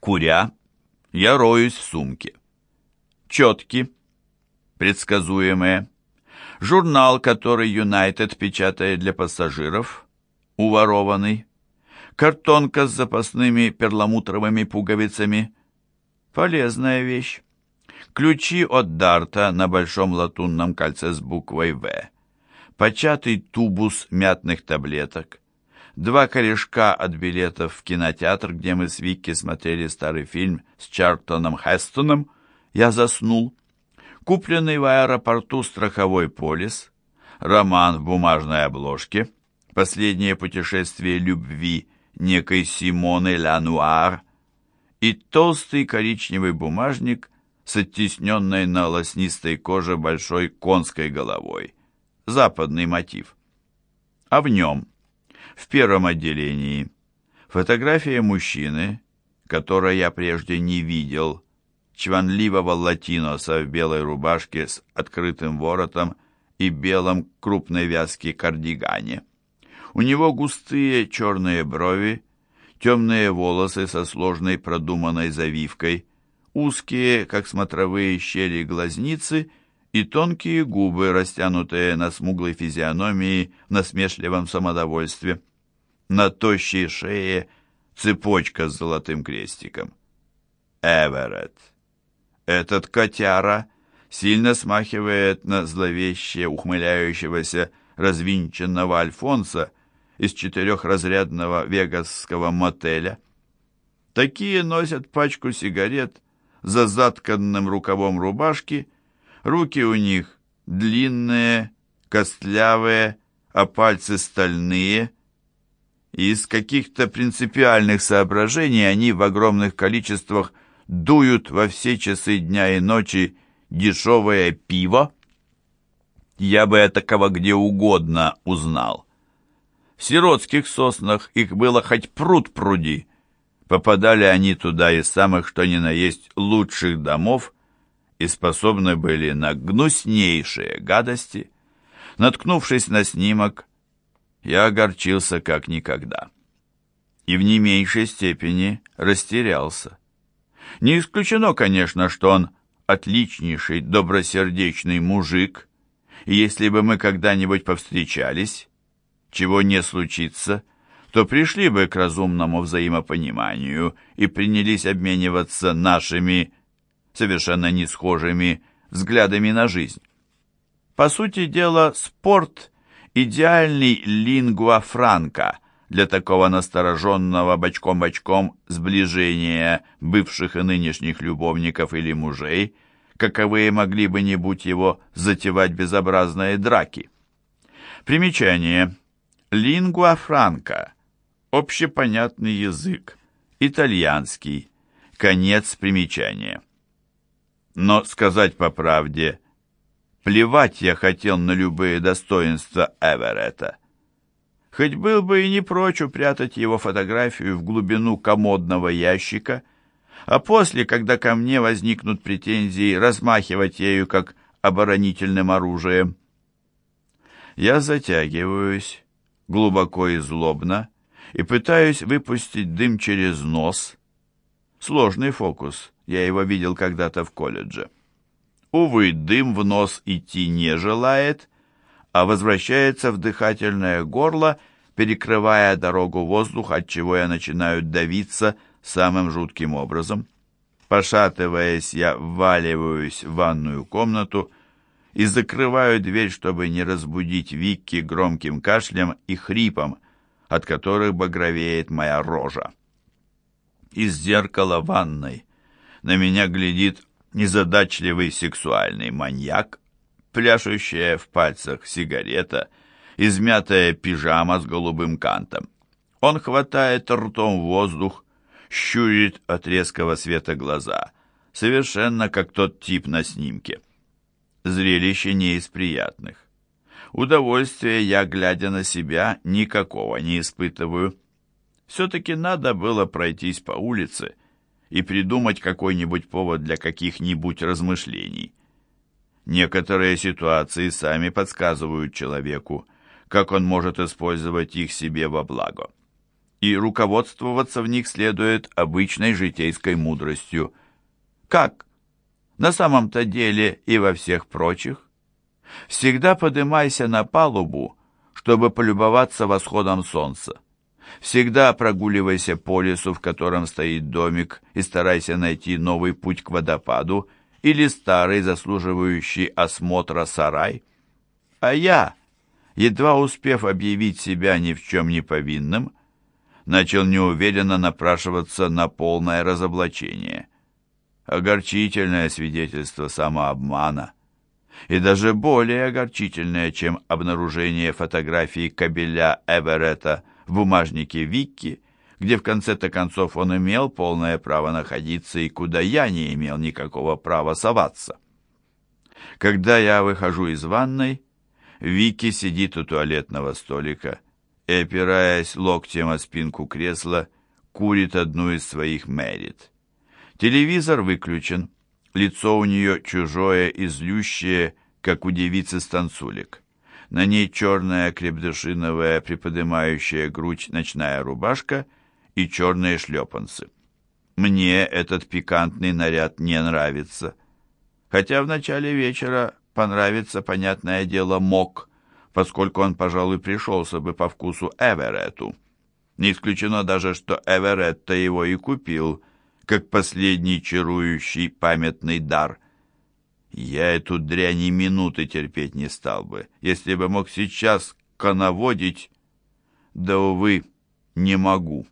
Куря, я роюсь в сумке. Четки, предсказуемые. Журнал, который Юнайтед печатает для пассажиров, уворованный. Картонка с запасными перламутровыми пуговицами. Полезная вещь. Ключи от Дарта на большом латунном кольце с буквой «В». Початый тубус мятных таблеток. Два корешка от билетов в кинотеатр, где мы с Викки смотрели старый фильм с Чартоном Хестоном. Я заснул. Купленный в аэропорту страховой полис. Роман в бумажной обложке. Последнее путешествие любви некой Симоны Лануар. И толстый коричневый бумажник с оттесненной на лоснистой коже большой конской головой. Западный мотив. А в нем в первом отделении фотография мужчины, которой я прежде не видел, чванливого латиноса в белой рубашке с открытым воротом и белом крупной вязки кардигане. У него густые черные брови, темные волосы со сложной продуманной завивкой, узкие, как смотровые щели глазницы и тонкие губы, растянутые на смуглой физиономии в насмешливом самодовольстве. На тощей шее цепочка с золотым крестиком. Эверетт. Этот котяра сильно смахивает на зловеще ухмыляющегося развинченного Альфонса из четырехразрядного вегасского мотеля. Такие носят пачку сигарет за затканным рукавом рубашки, руки у них длинные, костлявые, а пальцы стальные, из каких-то принципиальных соображений они в огромных количествах дуют во все часы дня и ночи дешевое пиво? Я бы этакого где угодно узнал. В сиротских соснах их было хоть пруд пруди. Попадали они туда из самых что ни на есть лучших домов и способны были на гнуснейшие гадости. Наткнувшись на снимок, я огорчился как никогда. И в не меньшей степени растерялся. Не исключено, конечно, что он отличнейший, добросердечный мужик, и если бы мы когда-нибудь повстречались, чего не случится, то пришли бы к разумному взаимопониманию и принялись обмениваться нашими, совершенно не схожими, взглядами на жизнь. По сути дела, спорт идеальный лингва франка для такого настороженного бочком-бочком сближения бывших и нынешних любовников или мужей, каковые могли бы не будь его затевать безобразные драки. Примечание. Лингва франка. Общепонятный язык. Итальянский. Конец примечания. Но сказать по правде – Плевать я хотел на любые достоинства Эверетта. Хоть был бы и не прочь упрятать его фотографию в глубину комодного ящика, а после, когда ко мне возникнут претензии, размахивать ею как оборонительным оружием. Я затягиваюсь глубоко и злобно и пытаюсь выпустить дым через нос. Сложный фокус, я его видел когда-то в колледже. Увы, дым в нос идти не желает, а возвращается в дыхательное горло, перекрывая дорогу воздуха, от чего я начинаю давиться самым жутким образом. Пошатываясь, я вваливаюсь в ванную комнату и закрываю дверь, чтобы не разбудить Викки громким кашлем и хрипом, от которых багровеет моя рожа. Из зеркала ванной на меня глядит незадачливый сексуальный маньяк, пляшущая в пальцах сигарета, измятая пижама с голубым кантом. Он хватает ртом воздух, щурит от резкого света глаза, совершенно как тот тип на снимке. Зрелище не из приятных. Удовольствия я, глядя на себя, никакого не испытываю. Все-таки надо было пройтись по улице, и придумать какой-нибудь повод для каких-нибудь размышлений. Некоторые ситуации сами подсказывают человеку, как он может использовать их себе во благо. и руководствоваться в них следует обычной житейской мудростью. Как? На самом-то деле и во всех прочих. Всегда подымайся на палубу, чтобы полюбоваться восходом солнца. Всегда прогуливайся по лесу, в котором стоит домик, и старайся найти новый путь к водопаду или старый, заслуживающий осмотра сарай. А я, едва успев объявить себя ни в чем не повинным, начал неуверенно напрашиваться на полное разоблачение. Огорчительное свидетельство самообмана. И даже более огорчительное, чем обнаружение фотографии кабеля Эверетта в бумажнике Викки, где в конце-то концов он имел полное право находиться и куда я не имел никакого права соваться. Когда я выхожу из ванной, Вики сидит у туалетного столика и, опираясь локтем о спинку кресла, курит одну из своих Мэрит. Телевизор выключен, лицо у нее чужое и злющее, как у девицы станцулик. На ней черная крепдышиновая приподнимающая грудь ночная рубашка и черные шлепанцы. Мне этот пикантный наряд не нравится. Хотя в начале вечера понравится, понятное дело, мог, поскольку он, пожалуй, пришелся бы по вкусу Эверетту. Не исключено даже, что Эверетта его и купил, как последний чарующий памятный дар – я эту дрянь и минуты терпеть не стал бы, если бы мог сейчас коноводить. Да, увы, не могу.